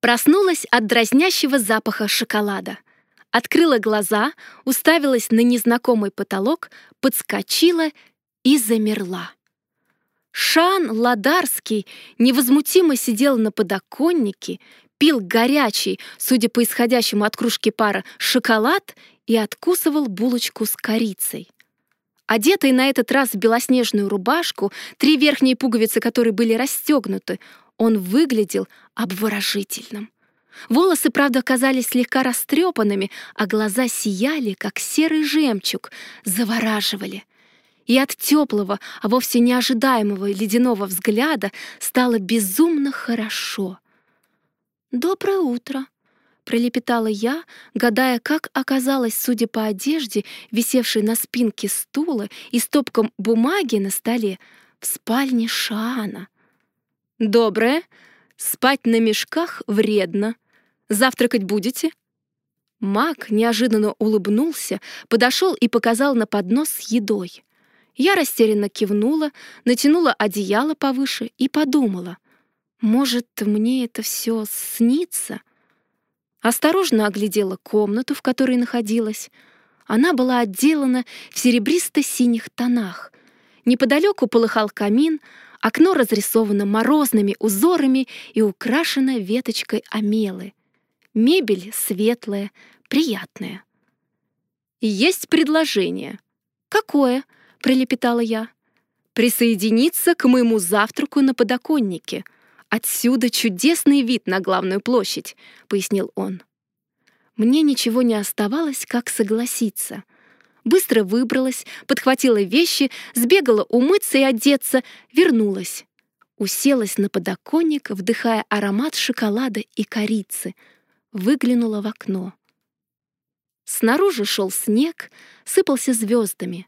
Проснулась от дразнящего запаха шоколада. Открыла глаза, уставилась на незнакомый потолок, подскочила и замерла. Шан Ладарский невозмутимо сидел на подоконнике, пил горячий, судя по исходящему от кружки пара, шоколад и откусывал булочку с корицей. Одетый на этот раз в белоснежную рубашку, три верхние пуговицы которой были расстегнуты, он выглядел обворожительным. Волосы, правда, оказались слегка растрепанными, а глаза сияли, как серый жемчуг, завораживали. И от теплого, а вовсе неожидаемого ледяного взгляда стало безумно хорошо. «Доброе утро», — пролепетала я, гадая, как оказалось, судя по одежде, висевшей на спинке стула и стопкам бумаги на столе, в спальне Шаана. «Доброе. Спать на мешках вредно. Завтракать будете?» Мак неожиданно улыбнулся, подошел и показал на поднос с едой. Я растерянно кивнула, натянула одеяло повыше и подумала, может, мне это все снится? Осторожно оглядела комнату, в которой находилась. Она была отделана в серебристо-синих тонах. Неподалеку полыхал камин, окно разрисовано морозными узорами и украшено веточкой амелы. Мебель светлая, приятная. «Есть предложение». «Какое?» — пролепетала я. «Присоединиться к моему завтраку на подоконнике», «Отсюда чудесный вид на главную площадь», — пояснил он. Мне ничего не оставалось, как согласиться. Быстро выбралась, подхватила вещи, сбегала умыться и одеться, вернулась. Уселась на подоконник, вдыхая аромат шоколада и корицы. Выглянула в окно. Снаружи шел снег, сыпался звездами.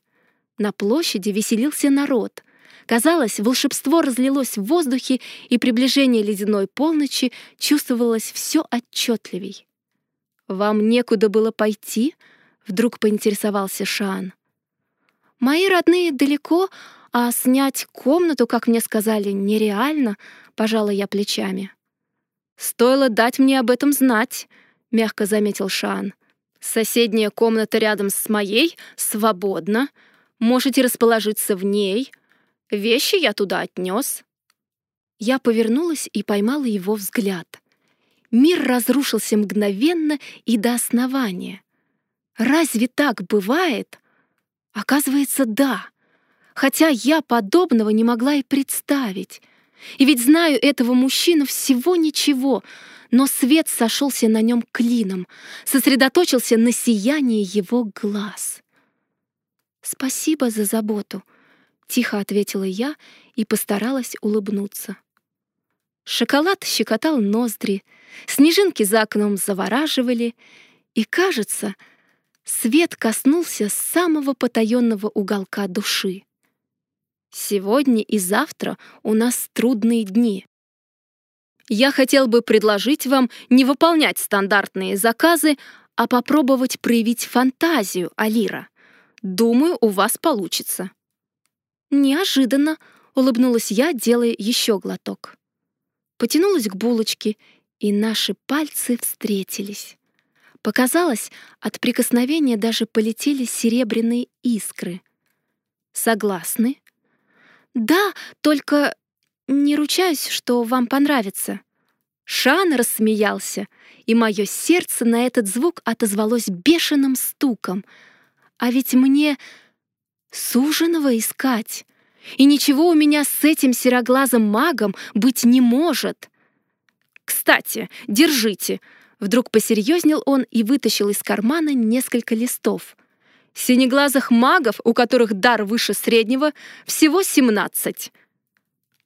На площади веселился народ — Казалось, волшебство разлилось в воздухе, и приближение ледяной полночи чувствовалось все отчетливей. «Вам некуда было пойти?» — вдруг поинтересовался Шан. «Мои родные далеко, а снять комнату, как мне сказали, нереально», — пожала я плечами. «Стоило дать мне об этом знать», — мягко заметил Шан. «Соседняя комната рядом с моей свободна. Можете расположиться в ней», — Вещи я туда отнес. Я повернулась и поймала его взгляд. Мир разрушился мгновенно и до основания. Разве так бывает? Оказывается, да. Хотя я подобного не могла и представить. И ведь знаю этого мужчину всего ничего, но свет сошелся на нем клином, сосредоточился на сиянии его глаз. Спасибо за заботу, — тихо ответила я и постаралась улыбнуться. Шоколад щекотал ноздри, снежинки за окном завораживали, и, кажется, свет коснулся самого потаенного уголка души. Сегодня и завтра у нас трудные дни. Я хотел бы предложить вам не выполнять стандартные заказы, а попробовать проявить фантазию, Алира. Думаю, у вас получится. «Неожиданно!» — улыбнулась я, делая еще глоток. Потянулась к булочке, и наши пальцы встретились. Показалось, от прикосновения даже полетели серебряные искры. «Согласны?» «Да, только не ручаюсь, что вам понравится». Шан рассмеялся, и мое сердце на этот звук отозвалось бешеным стуком. А ведь мне суженого искать. И ничего у меня с этим сероглазым магом быть не может. Кстати, держите. Вдруг посерьезнел он и вытащил из кармана несколько листов. Синеглазых магов, у которых дар выше среднего, всего 17.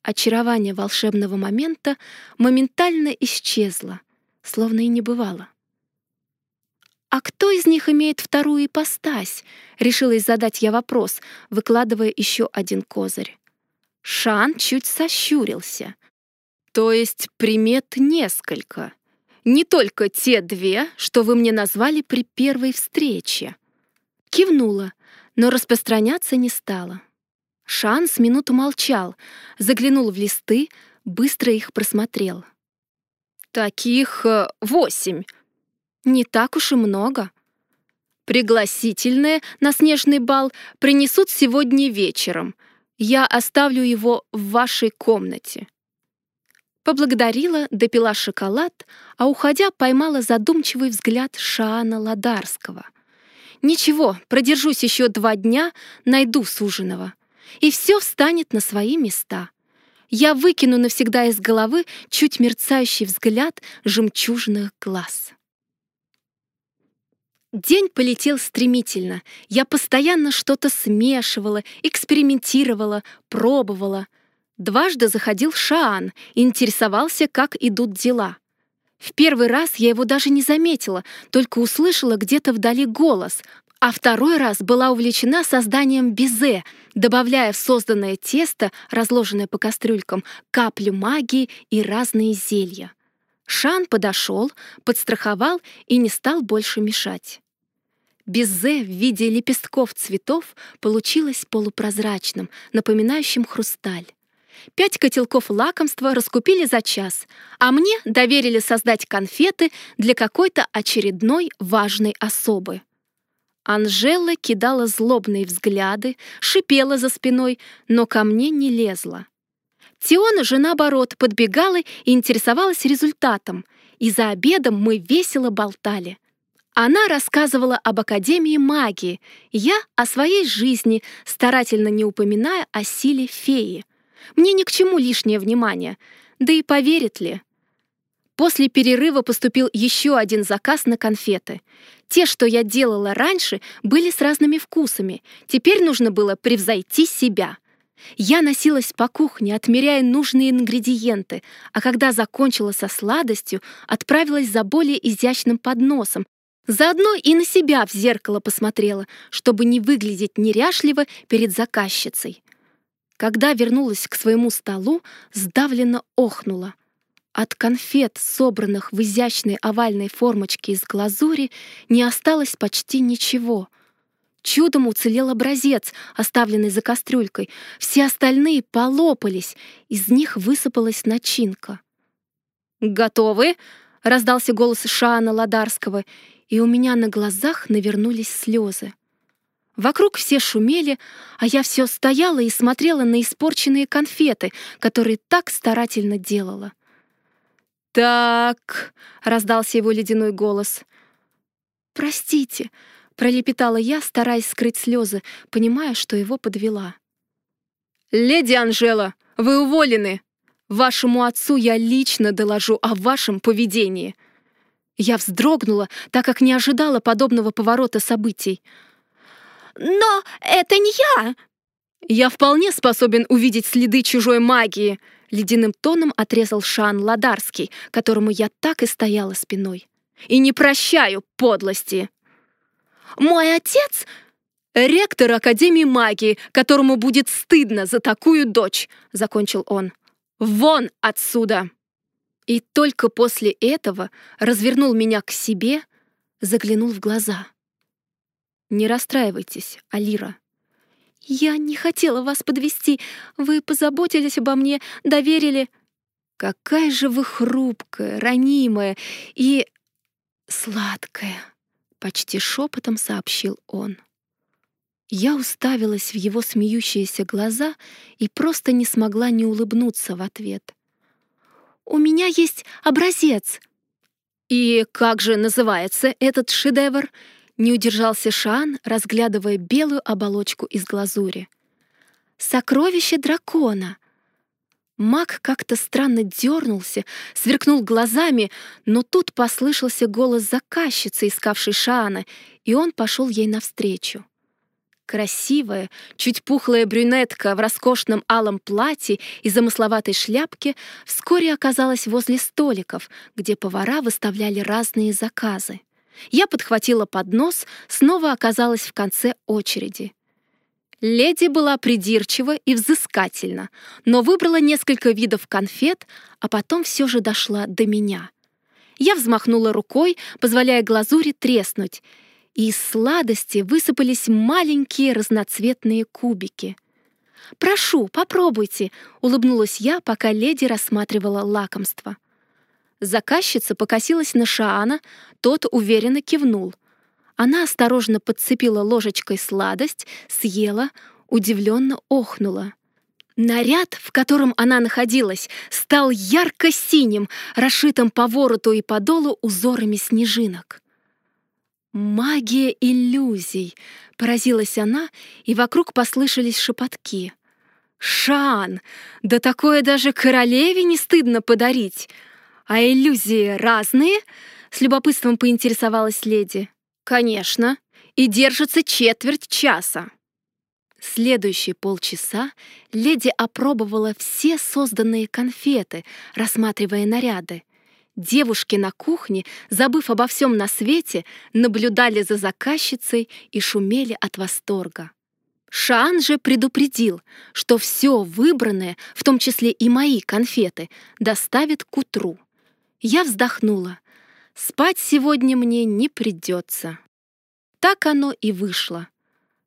Очарование волшебного момента моментально исчезло, словно и не бывало. «А кто из них имеет вторую ипостась?» — решилась задать я вопрос, выкладывая еще один козырь. Шан чуть сощурился. «То есть примет несколько. Не только те две, что вы мне назвали при первой встрече». Кивнула, но распространяться не стала. Шан с минуту молчал, заглянул в листы, быстро их просмотрел. Таких э, восемь. Не так уж и много. Пригласительное на снежный бал принесут сегодня вечером. Я оставлю его в вашей комнате. Поблагодарила, допила шоколад, а уходя поймала задумчивый взгляд Шаана Ладарского. Ничего, продержусь еще два дня, найду суженого. И все встанет на свои места. Я выкину навсегда из головы чуть мерцающий взгляд жемчужных глаз. День полетел стремительно. Я постоянно что-то смешивала, экспериментировала, пробовала. Дважды заходил Шаан интересовался, как идут дела. В первый раз я его даже не заметила, только услышала где-то вдали голос, а второй раз была увлечена созданием безе, добавляя в созданное тесто, разложенное по кастрюлькам, каплю магии и разные зелья. Шан подошел, подстраховал и не стал больше мешать. Безе в виде лепестков цветов получилось полупрозрачным, напоминающим хрусталь. Пять котелков лакомства раскупили за час, а мне доверили создать конфеты для какой-то очередной важной особы. Анжела кидала злобные взгляды, шипела за спиной, но ко мне не лезла. Тиона же, наоборот, подбегала и интересовалась результатом, и за обедом мы весело болтали. Она рассказывала об Академии магии, я о своей жизни, старательно не упоминая о силе феи. Мне ни к чему лишнее внимание, да и поверит ли. После перерыва поступил еще один заказ на конфеты. Те, что я делала раньше, были с разными вкусами. Теперь нужно было превзойти себя — я носилась по кухне, отмеряя нужные ингредиенты, а когда закончила со сладостью, отправилась за более изящным подносом. Заодно и на себя в зеркало посмотрела, чтобы не выглядеть неряшливо перед заказчицей. Когда вернулась к своему столу, сдавленно охнула. От конфет, собранных в изящной овальной формочке из глазури, не осталось почти ничего — Чудом уцелел образец, оставленный за кастрюлькой. Все остальные полопались, из них высыпалась начинка. «Готовы?» — раздался голос Шаана Ладарского, и у меня на глазах навернулись слезы. Вокруг все шумели, а я все стояла и смотрела на испорченные конфеты, которые так старательно делала. «Так», — раздался его ледяной голос. «Простите», Пролепетала я, стараясь скрыть слезы, понимая, что его подвела. «Леди Анжела, вы уволены! Вашему отцу я лично доложу о вашем поведении!» Я вздрогнула, так как не ожидала подобного поворота событий. «Но это не я!» «Я вполне способен увидеть следы чужой магии!» Ледяным тоном отрезал Шан Ладарский, которому я так и стояла спиной. «И не прощаю подлости!» Мой отец — ректор Академии магии, которому будет стыдно за такую дочь», — закончил он. «Вон отсюда!» И только после этого развернул меня к себе, заглянул в глаза. «Не расстраивайтесь, Алира». «Я не хотела вас подвести. Вы позаботились обо мне, доверили...» «Какая же вы хрупкая, ранимая и сладкая!» — почти шепотом сообщил он. Я уставилась в его смеющиеся глаза и просто не смогла не улыбнуться в ответ. «У меня есть образец!» «И как же называется этот шедевр?» — не удержался Шан, разглядывая белую оболочку из глазури. «Сокровище дракона!» Маг как-то странно дернулся, сверкнул глазами, но тут послышался голос заказчицы, искавшей Шаана, и он пошел ей навстречу. Красивая, чуть пухлая брюнетка в роскошном алом платье и замысловатой шляпке вскоре оказалась возле столиков, где повара выставляли разные заказы. Я подхватила поднос, снова оказалась в конце очереди. Леди была придирчива и взыскательна, но выбрала несколько видов конфет, а потом все же дошла до меня. Я взмахнула рукой, позволяя глазури треснуть, и из сладости высыпались маленькие разноцветные кубики. «Прошу, попробуйте», — улыбнулась я, пока леди рассматривала лакомство. Заказчица покосилась на Шаана, тот уверенно кивнул. Она осторожно подцепила ложечкой сладость, съела, удивленно охнула. Наряд, в котором она находилась, стал ярко-синим, расшитым по вороту и по долу узорами снежинок. «Магия иллюзий!» — поразилась она, и вокруг послышались шепотки. «Шан! Да такое даже королеве не стыдно подарить! А иллюзии разные?» — с любопытством поинтересовалась леди. «Конечно, и держится четверть часа». Следующие полчаса леди опробовала все созданные конфеты, рассматривая наряды. Девушки на кухне, забыв обо всем на свете, наблюдали за заказчицей и шумели от восторга. Шан же предупредил, что все выбранное, в том числе и мои конфеты, доставит к утру. Я вздохнула. Спать сегодня мне не придется. Так оно и вышло.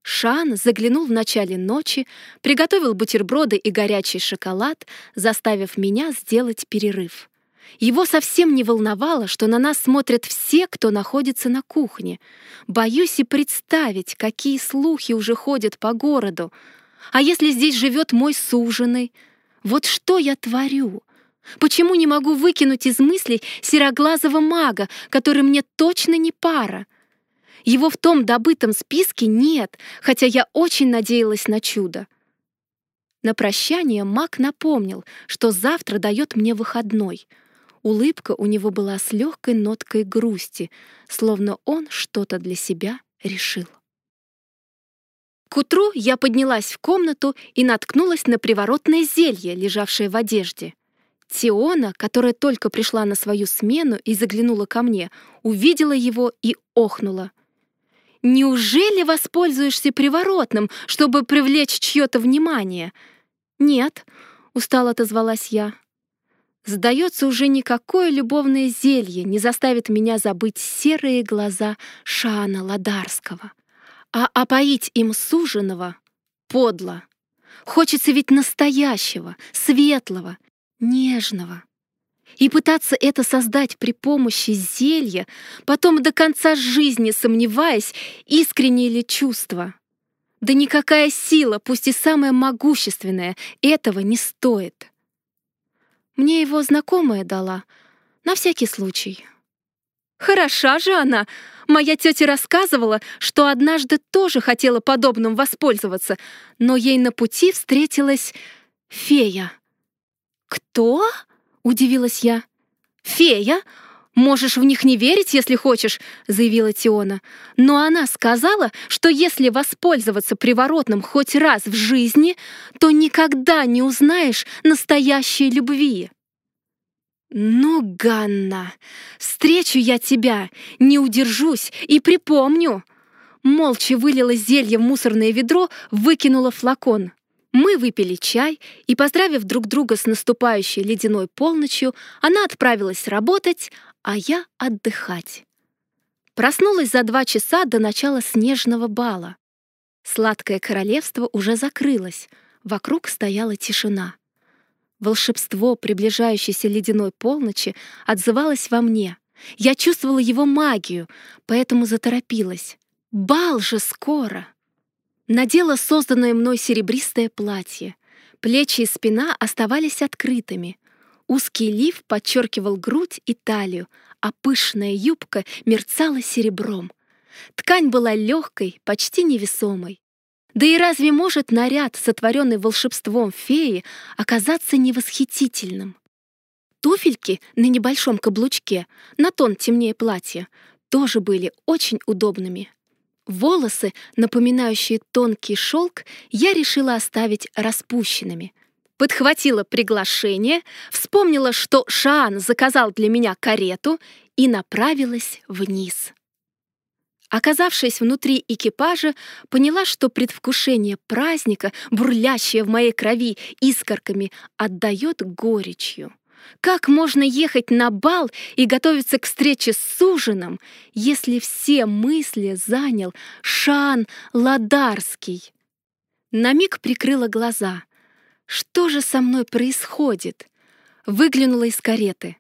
Шан заглянул в начале ночи, приготовил бутерброды и горячий шоколад, заставив меня сделать перерыв. Его совсем не волновало, что на нас смотрят все, кто находится на кухне. Боюсь и представить, какие слухи уже ходят по городу. А если здесь живет мой суженый? Вот что я творю? Почему не могу выкинуть из мыслей сероглазого мага, который мне точно не пара? Его в том добытом списке нет, хотя я очень надеялась на чудо. На прощание маг напомнил, что завтра дает мне выходной. Улыбка у него была с легкой ноткой грусти, словно он что-то для себя решил. К утру я поднялась в комнату и наткнулась на приворотное зелье, лежавшее в одежде. Тиона, которая только пришла на свою смену и заглянула ко мне, увидела его и охнула. Неужели воспользуешься приворотным, чтобы привлечь чье-то внимание? Нет, устало отозвалась я. Сдается, уже никакое любовное зелье не заставит меня забыть серые глаза Шана Ладарского. А опоить им суженого подло. Хочется ведь настоящего, светлого, нежного и пытаться это создать при помощи зелья, потом до конца жизни сомневаясь, искреннее ли чувство. Да никакая сила, пусть и самая могущественная, этого не стоит. Мне его знакомая дала, на всякий случай. Хороша же она! Моя тетя рассказывала, что однажды тоже хотела подобным воспользоваться, но ей на пути встретилась фея. «Кто?» — удивилась я. «Фея? Можешь в них не верить, если хочешь», — заявила Тиона. «Но она сказала, что если воспользоваться приворотным хоть раз в жизни, то никогда не узнаешь настоящей любви». «Ну, Ганна, встречу я тебя, не удержусь и припомню!» Молча вылила зелье в мусорное ведро, выкинула флакон. Мы выпили чай, и, поздравив друг друга с наступающей ледяной полночью, она отправилась работать, а я отдыхать. Проснулась за два часа до начала снежного бала. Сладкое королевство уже закрылось, вокруг стояла тишина. Волшебство приближающейся ледяной полночи отзывалось во мне. Я чувствовала его магию, поэтому заторопилась. Бал же скоро! Надела созданное мной серебристое платье. Плечи и спина оставались открытыми. Узкий лиф подчеркивал грудь и талию, а пышная юбка мерцала серебром. Ткань была легкой, почти невесомой. Да и разве может наряд, сотворенный волшебством феи, оказаться невосхитительным? Туфельки на небольшом каблучке, на тон темнее платья, тоже были очень удобными. Волосы, напоминающие тонкий шелк, я решила оставить распущенными. Подхватила приглашение, вспомнила, что Шаан заказал для меня карету и направилась вниз. Оказавшись внутри экипажа, поняла, что предвкушение праздника, бурлящее в моей крови искорками, отдает горечью. Как можно ехать на бал и готовиться к встрече с ужином, если все мысли занял Шан Ладарский? На миг прикрыла глаза. Что же со мной происходит? Выглянула из кареты.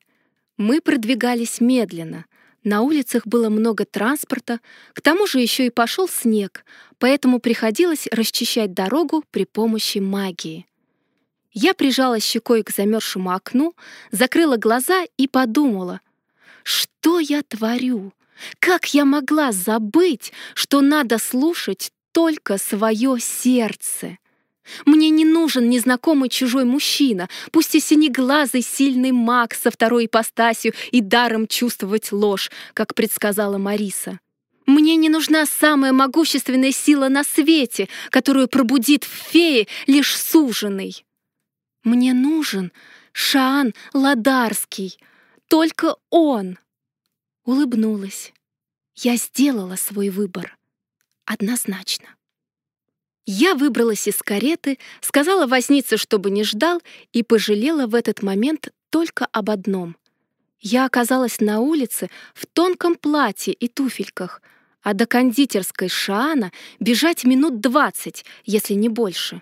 Мы продвигались медленно. На улицах было много транспорта, к тому же еще и пошел снег, поэтому приходилось расчищать дорогу при помощи магии. Я прижала щекой к замерзшему окну, закрыла глаза и подумала, что я творю? Как я могла забыть, что надо слушать только свое сердце? Мне не нужен незнакомый чужой мужчина, пусть и синеглазый сильный маг со второй ипостасью и даром чувствовать ложь, как предсказала Мариса. Мне не нужна самая могущественная сила на свете, которую пробудит в фее лишь суженый. Мне нужен Шаан Ладарский, только он. Улыбнулась. Я сделала свой выбор. Однозначно. Я выбралась из кареты, сказала вознице, чтобы не ждал, и пожалела в этот момент только об одном. Я оказалась на улице в тонком платье и туфельках, а до кондитерской Шаана бежать минут двадцать, если не больше.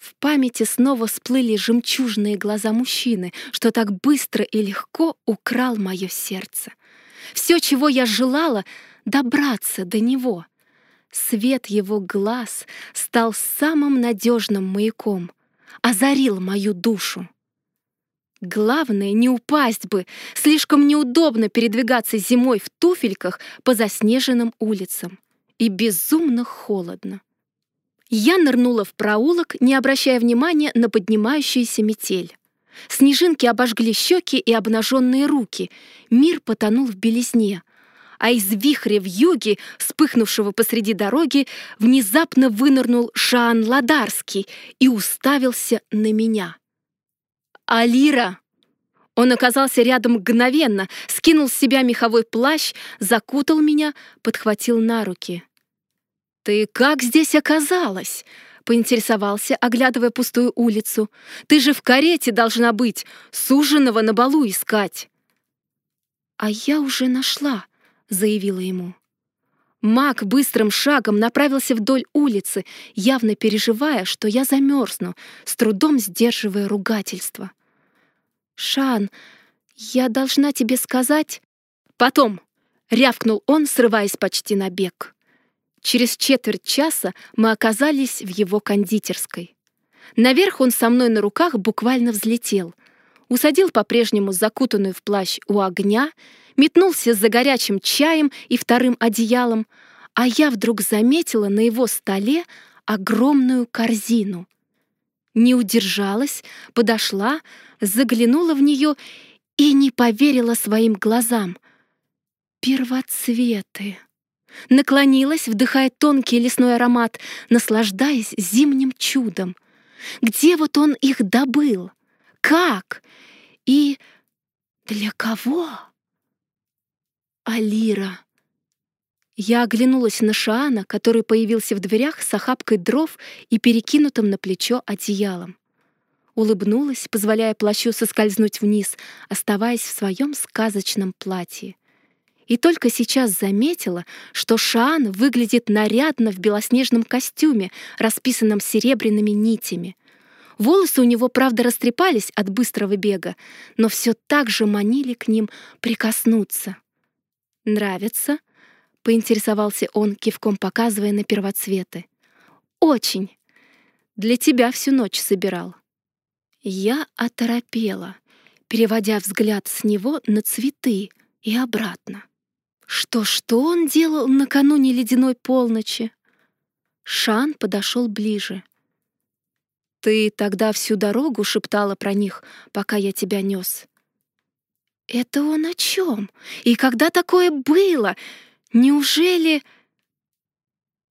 В памяти снова всплыли жемчужные глаза мужчины, что так быстро и легко украл мое сердце. Все, чего я желала, добраться до него. Свет его глаз стал самым надежным маяком, озарил мою душу. Главное, не упасть бы. Слишком неудобно передвигаться зимой в туфельках по заснеженным улицам. И безумно холодно. Я нырнула в проулок, не обращая внимания на поднимающуюся метель. Снежинки обожгли щеки и обнаженные руки. Мир потонул в белизне а из вихря в юге, вспыхнувшего посреди дороги, внезапно вынырнул Шаан Ладарский и уставился на меня. «Алира!» Он оказался рядом мгновенно, скинул с себя меховой плащ, закутал меня, подхватил на руки. «Ты как здесь оказалась?» — поинтересовался, оглядывая пустую улицу. «Ты же в карете должна быть, суженого на балу искать». «А я уже нашла», заявила ему. Маг быстрым шагом направился вдоль улицы, явно переживая, что я замерзну, с трудом сдерживая ругательство. «Шан, я должна тебе сказать...» «Потом!» — рявкнул он, срываясь почти на бег. Через четверть часа мы оказались в его кондитерской. Наверх он со мной на руках буквально взлетел, усадил по-прежнему закутанную в плащ у огня метнулся за горячим чаем и вторым одеялом, а я вдруг заметила на его столе огромную корзину. Не удержалась, подошла, заглянула в нее и не поверила своим глазам. Первоцветы. Наклонилась, вдыхая тонкий лесной аромат, наслаждаясь зимним чудом. Где вот он их добыл? Как? И для кого? Алира. Я оглянулась на Шаана, который появился в дверях с охапкой дров и перекинутым на плечо одеялом. Улыбнулась, позволяя плащу соскользнуть вниз, оставаясь в своем сказочном платье. И только сейчас заметила, что Шаан выглядит нарядно в белоснежном костюме, расписанном серебряными нитями. Волосы у него, правда, растрепались от быстрого бега, но все так же манили к ним прикоснуться. «Нравится?» — поинтересовался он, кивком показывая на первоцветы. «Очень. Для тебя всю ночь собирал». Я оторопела, переводя взгляд с него на цветы и обратно. Что-что он делал накануне ледяной полночи? Шан подошел ближе. «Ты тогда всю дорогу шептала про них, пока я тебя нес. Это он о чем? И когда такое было? Неужели...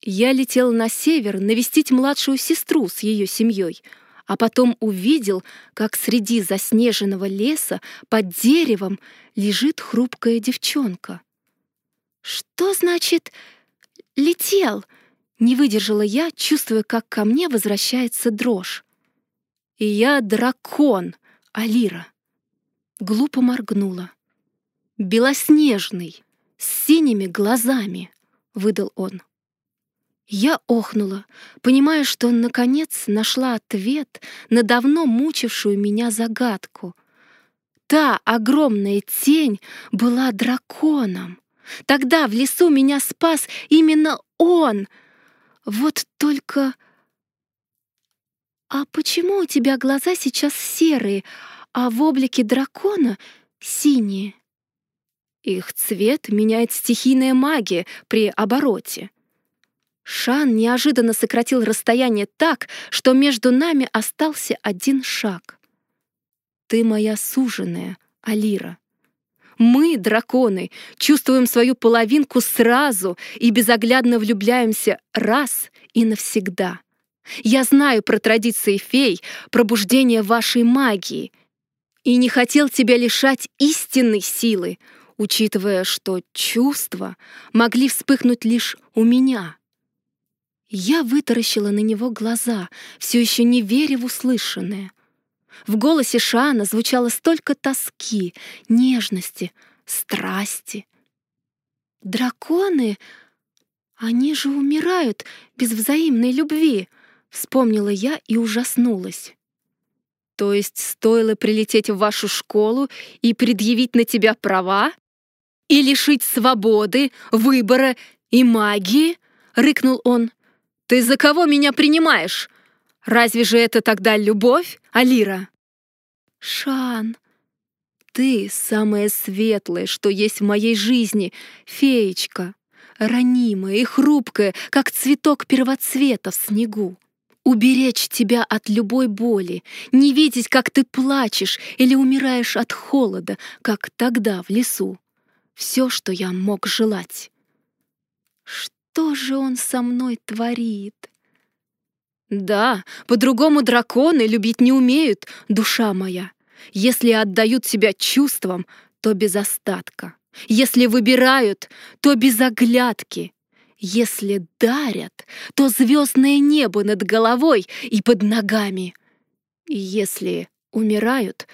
Я летел на север навестить младшую сестру с ее семьей, а потом увидел, как среди заснеженного леса под деревом лежит хрупкая девчонка. «Что значит «летел»?» Не выдержала я, чувствуя, как ко мне возвращается дрожь. И я дракон, Алира глупо моргнула. «Белоснежный, с синими глазами», — выдал он. Я охнула, понимая, что наконец нашла ответ на давно мучившую меня загадку. та огромная тень была драконом. Тогда в лесу меня спас именно он. Вот только... А почему у тебя глаза сейчас серые, а в облике дракона синие? Их цвет меняет стихийная магия при обороте. Шан неожиданно сократил расстояние так, что между нами остался один шаг. «Ты моя суженая, Алира. Мы, драконы, чувствуем свою половинку сразу и безоглядно влюбляемся раз и навсегда. Я знаю про традиции фей, пробуждение вашей магии, и не хотел тебя лишать истинной силы, учитывая, что чувства могли вспыхнуть лишь у меня — я вытаращила на него глаза, все еще не веря в услышанное. В голосе Шана звучало столько тоски, нежности, страсти. «Драконы, они же умирают без взаимной любви», — вспомнила я и ужаснулась. «То есть стоило прилететь в вашу школу и предъявить на тебя права? И лишить свободы, выбора и магии?» — рыкнул он. Ты за кого меня принимаешь? Разве же это тогда любовь, Алира? Шан, ты самое светлое, что есть в моей жизни, феечка, ранимая и хрупкая, как цветок первоцвета в снегу. Уберечь тебя от любой боли, не видеть, как ты плачешь или умираешь от холода, как тогда в лесу. Все, что я мог желать. Что же он со мной творит? Да, по-другому драконы любить не умеют, душа моя. Если отдают себя чувствам, то без остатка. Если выбирают, то без оглядки. Если дарят, то звездное небо над головой и под ногами. Если умирают,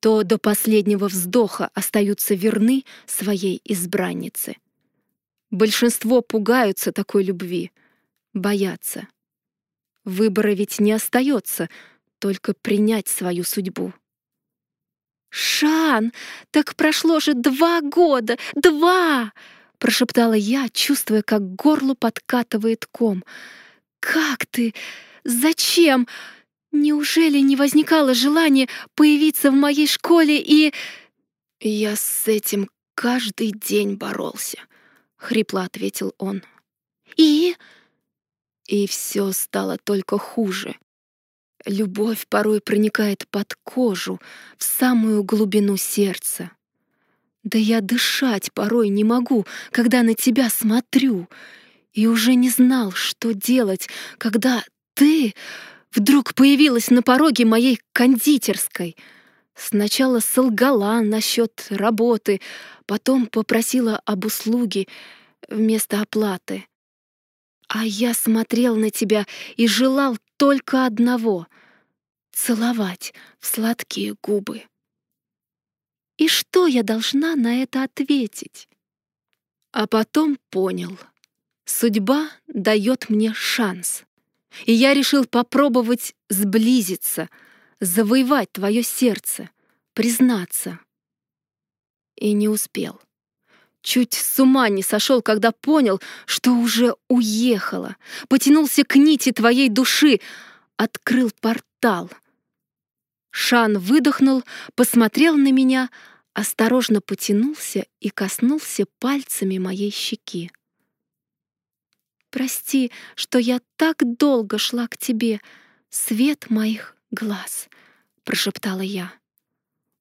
то до последнего вздоха остаются верны своей избраннице. Большинство пугаются такой любви, боятся. Выбора ведь не остается, только принять свою судьбу. «Шан, так прошло же два года! Два!» — прошептала я, чувствуя, как горло подкатывает ком. «Как ты? Зачем? Неужели не возникало желания появиться в моей школе и...» Я с этим каждый день боролся хрипло ответил он. И и все стало только хуже. Любовь порой проникает под кожу, в самую глубину сердца. Да я дышать порой не могу, когда на тебя смотрю, и уже не знал, что делать, когда ты вдруг появилась на пороге моей кондитерской. Сначала солгала насчет работы, потом попросила об услуге вместо оплаты. А я смотрел на тебя и желал только одного — целовать в сладкие губы. И что я должна на это ответить? А потом понял. Судьба дает мне шанс. И я решил попробовать сблизиться, завоевать твое сердце, признаться. И не успел. Чуть с ума не сошел, когда понял, что уже уехала. Потянулся к нити твоей души, открыл портал. Шан выдохнул, посмотрел на меня, осторожно потянулся и коснулся пальцами моей щеки. «Прости, что я так долго шла к тебе, свет моих глаз», — прошептала я.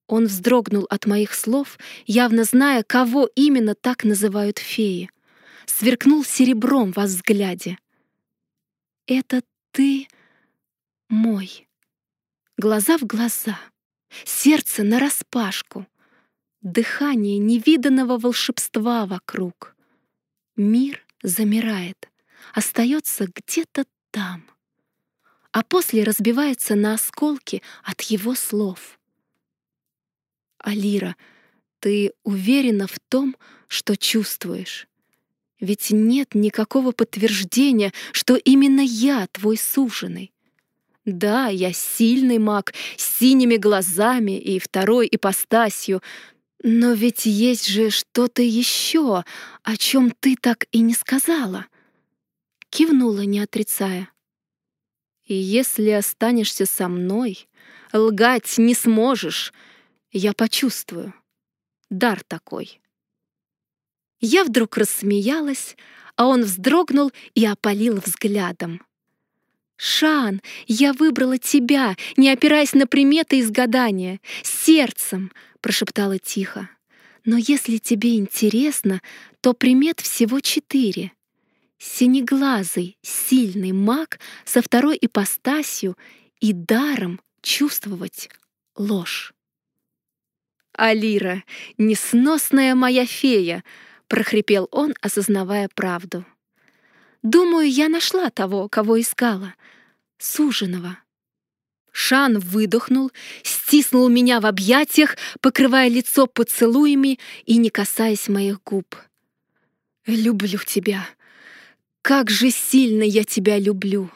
Он вздрогнул от моих слов, явно зная, кого именно так называют феи. Сверкнул серебром во взгляде. «Это ты мой». Глаза в глаза, сердце нараспашку, дыхание невиданного волшебства вокруг. Мир замирает, остается где-то там, а после разбивается на осколки от его слов — Алира, ты уверена в том, что чувствуешь? Ведь нет никакого подтверждения, что именно я твой суженый. Да, я сильный маг, с синими глазами и второй ипостасью, но ведь есть же что-то еще, о чем ты так и не сказала. Кивнула, не отрицая. И если останешься со мной, лгать не сможешь, я почувствую. Дар такой. Я вдруг рассмеялась, а он вздрогнул и опалил взглядом. «Шан, я выбрала тебя, не опираясь на приметы и сгадания, сердцем!» — прошептала тихо. «Но если тебе интересно, то примет всего четыре. Синеглазый, сильный маг со второй ипостасью и даром чувствовать ложь». «Алира, несносная моя фея!» — прохрипел он, осознавая правду. «Думаю, я нашла того, кого искала суженого. Шан выдохнул, стиснул меня в объятиях, покрывая лицо поцелуями и не касаясь моих губ. «Люблю тебя. Как же сильно я тебя люблю!»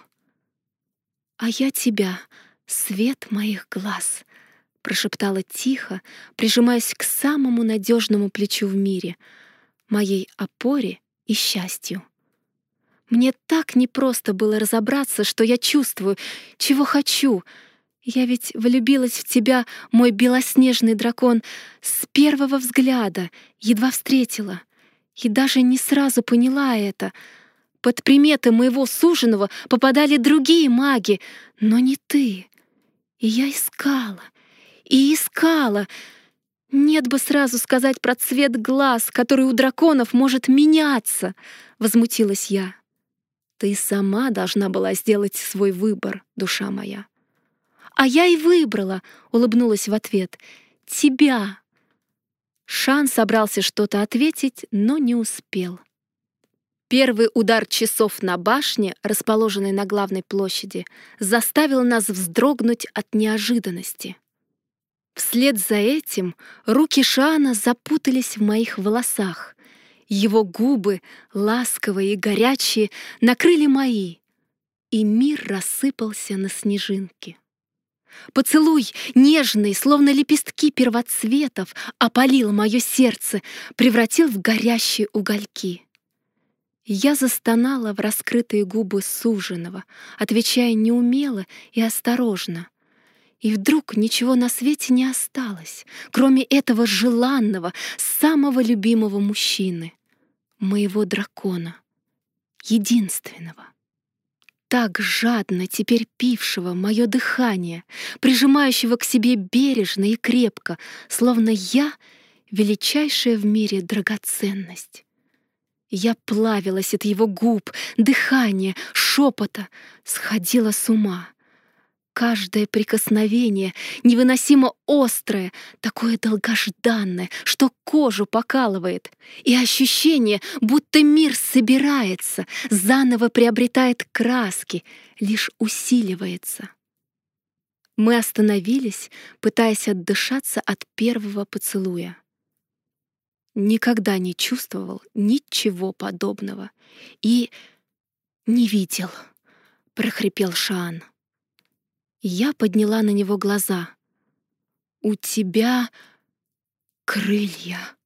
«А я тебя, свет моих глаз», — прошептала тихо, прижимаясь к самому надежному плечу в мире, моей опоре и счастью. Мне так непросто было разобраться, что я чувствую, чего хочу. Я ведь влюбилась в тебя, мой белоснежный дракон, с первого взгляда, едва встретила. И даже не сразу поняла это. Под приметы моего суженого попадали другие маги, но не ты. И я искала, и искала. Нет бы сразу сказать про цвет глаз, который у драконов может меняться, — возмутилась я. Ты сама должна была сделать свой выбор, душа моя. А я и выбрала, улыбнулась в ответ. Тебя. Шан собрался что-то ответить, но не успел. Первый удар часов на башне, расположенной на главной площади, заставил нас вздрогнуть от неожиданности. Вслед за этим руки Шана запутались в моих волосах, его губы, ласковые и горячие, накрыли мои, и мир рассыпался на снежинки. Поцелуй, нежный, словно лепестки первоцветов, опалил мое сердце, превратил в горящие угольки. Я застонала в раскрытые губы суженого, отвечая неумело и осторожно. И вдруг ничего на свете не осталось, кроме этого желанного, самого любимого мужчины моего дракона, единственного. Так жадно теперь пившего мое дыхание, прижимающего к себе бережно и крепко, словно я — величайшая в мире драгоценность. Я плавилась от его губ, дыхания, шепота, сходила с ума. Каждое прикосновение невыносимо острое, такое долгожданное, что кожу покалывает. И ощущение, будто мир собирается, заново приобретает краски, лишь усиливается. Мы остановились, пытаясь отдышаться от первого поцелуя. Никогда не чувствовал ничего подобного и не видел, — прохрипел Шаан. Я подняла на него глаза. «У тебя крылья».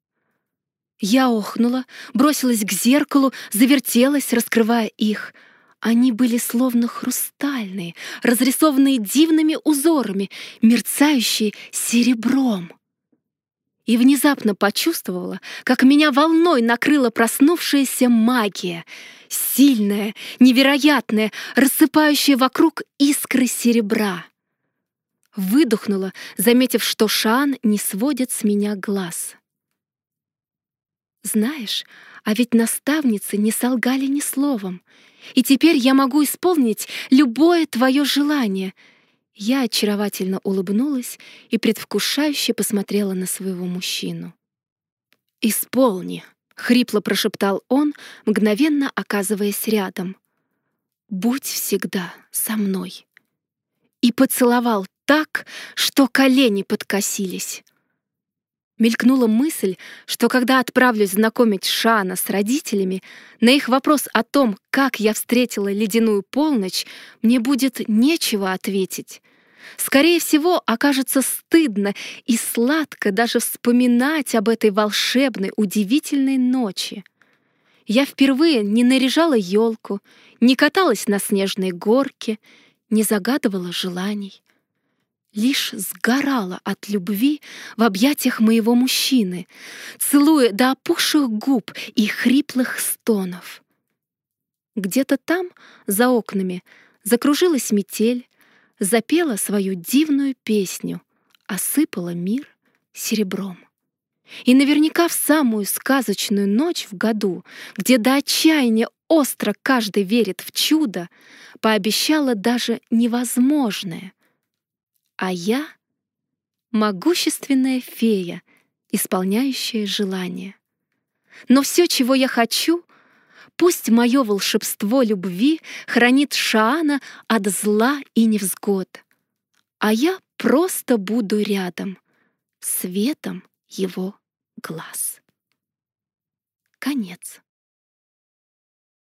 Я охнула, бросилась к зеркалу, завертелась, раскрывая их. Они были словно хрустальные, разрисованные дивными узорами, мерцающие серебром и внезапно почувствовала, как меня волной накрыла проснувшаяся магия, сильная, невероятная, рассыпающая вокруг искры серебра. Выдохнула, заметив, что Шан не сводит с меня глаз. Знаешь, а ведь наставницы не солгали ни словом, и теперь я могу исполнить любое твое желание — я очаровательно улыбнулась и предвкушающе посмотрела на своего мужчину. «Исполни!» — хрипло прошептал он, мгновенно оказываясь рядом. «Будь всегда со мной!» И поцеловал так, что колени подкосились. Мелькнула мысль, что когда отправлюсь знакомить Шана с родителями, на их вопрос о том, как я встретила ледяную полночь, мне будет нечего ответить. Скорее всего, окажется стыдно и сладко даже вспоминать об этой волшебной, удивительной ночи. Я впервые не наряжала елку, не каталась на снежной горке, не загадывала желаний лишь сгорала от любви в объятиях моего мужчины, целуя до опухших губ и хриплых стонов. Где-то там, за окнами, закружилась метель, запела свою дивную песню, осыпала мир серебром. И наверняка в самую сказочную ночь в году, где до отчаяния остро каждый верит в чудо, пообещала даже невозможное а я — могущественная фея, исполняющая желания. Но все, чего я хочу, пусть мое волшебство любви хранит Шаана от зла и невзгод, а я просто буду рядом, светом его глаз. Конец.